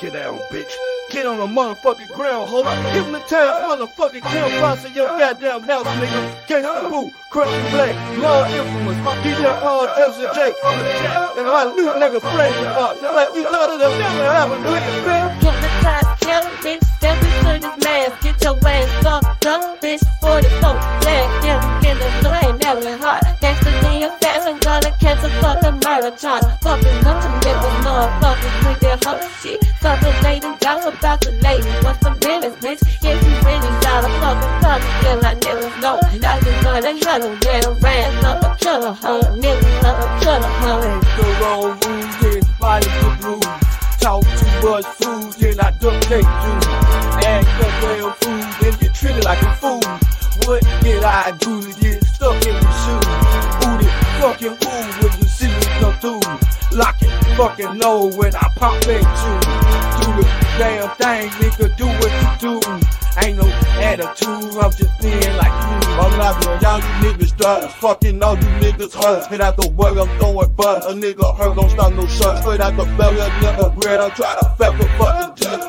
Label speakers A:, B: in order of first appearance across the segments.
A: Get down, bitch. Get on the motherfucking ground, hold up. Hypnotize motherfucking kill boss in your goddamn house, nigga. Can't boo, crush black, love infamous. Get your hard as a J. And I look like a friend. Like we love to the never happen, nigga.
B: Hypnotize, tell bitch, step into this mask. Get your ass fucked up, bitch. 44, black, yeah, get the flame, never hot. Next to me, a felon, gonna catch a fucking marathon. Fucking nothing, niggas, motherfuckers with their lady, y'all about the lady. What's the business, bitch? If you really got a fucking fucking girl, I never know. I just hit him, get a ran up a killer, huh? Niggas love a killer, huh?
A: the wrong rules, yeah, body the blues. Talk too much food, then I duck take you. Act up real food, then get treated like a fool. What did I do to get stuck in the shoes? Who the fucking who when you see me come through? Lock it, fucking know when I pop. Do the damn thing, nigga, do what you do. Ain't no attitude, I'm just being like you. I'm not gonna y'all you niggas start fucking all you niggas hurt. Hit out the work, I'm throwing butt. A nigga hurt, don't stop no shot. Straight out the belly, a nigga bread. I'm trying to fuck a fucking teeth.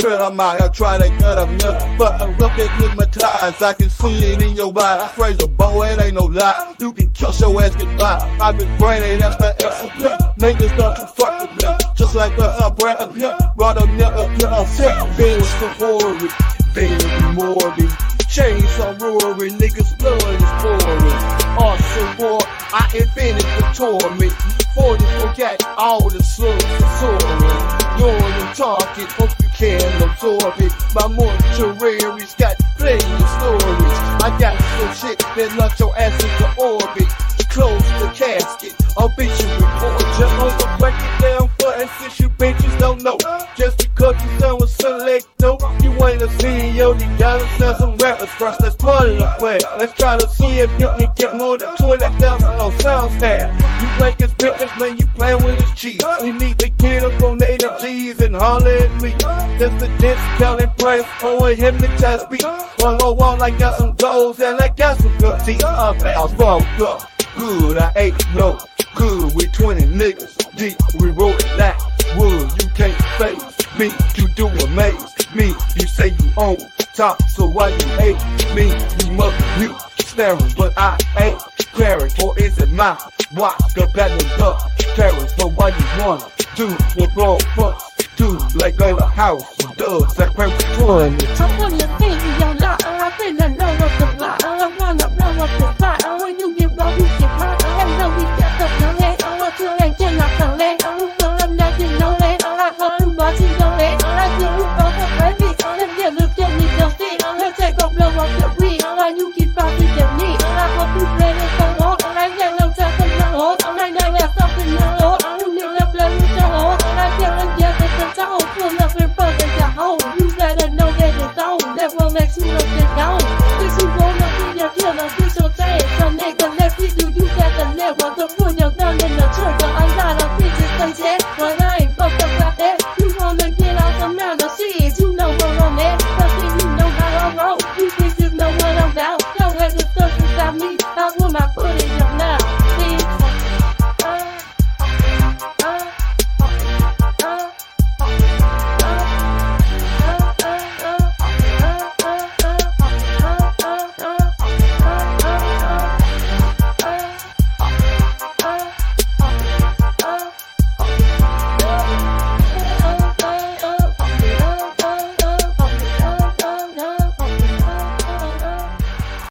A: A another shit. I'm out here to cut a nut. But I'm looking hypnotized. I can see it in your eye. I praise the bow, it ain't no lie. You can kiss your ass goodbye. I've been braining, that's the F. Niggas start to fuck with me. Just like the uh, brand up here. Brought a nigga, yeah, I'm sick. Being so horrid. Very morbid. Chainsaw roaring, niggas blood is pouring. Awesome war, I invented the torment. 44 got all the slugs soaring. You're the target, hope you can absorb it. My mortuary's got plenty storage. I got some shit that left your ass into orbit. Close the casket, obituary report. Just on the it down for and since you bitches don't know. Just because you sound a select no, you ain't a CEO, you gotta sell some rappers first. That's part of the plan. Let's try to see if you can get more than 20,000 on sound tab. You make man, you playing with his cheese. You need to get up on native G's and holler at me. That's the discounted price for a hypnotized beat. One more wall, I got some goals and I got some good teeth. Up, I was bumped up. Good, I ain't no good with 20 niggas deep. We roll it like wood, you can't face me. You do amaze me. You say you own top, so why you hate me? You must you staring, but I ain't caring. Or is it my watch? The battle up parents, but what you wanna do what wrong fucks do? Like to house, does that purpose one.
B: next week.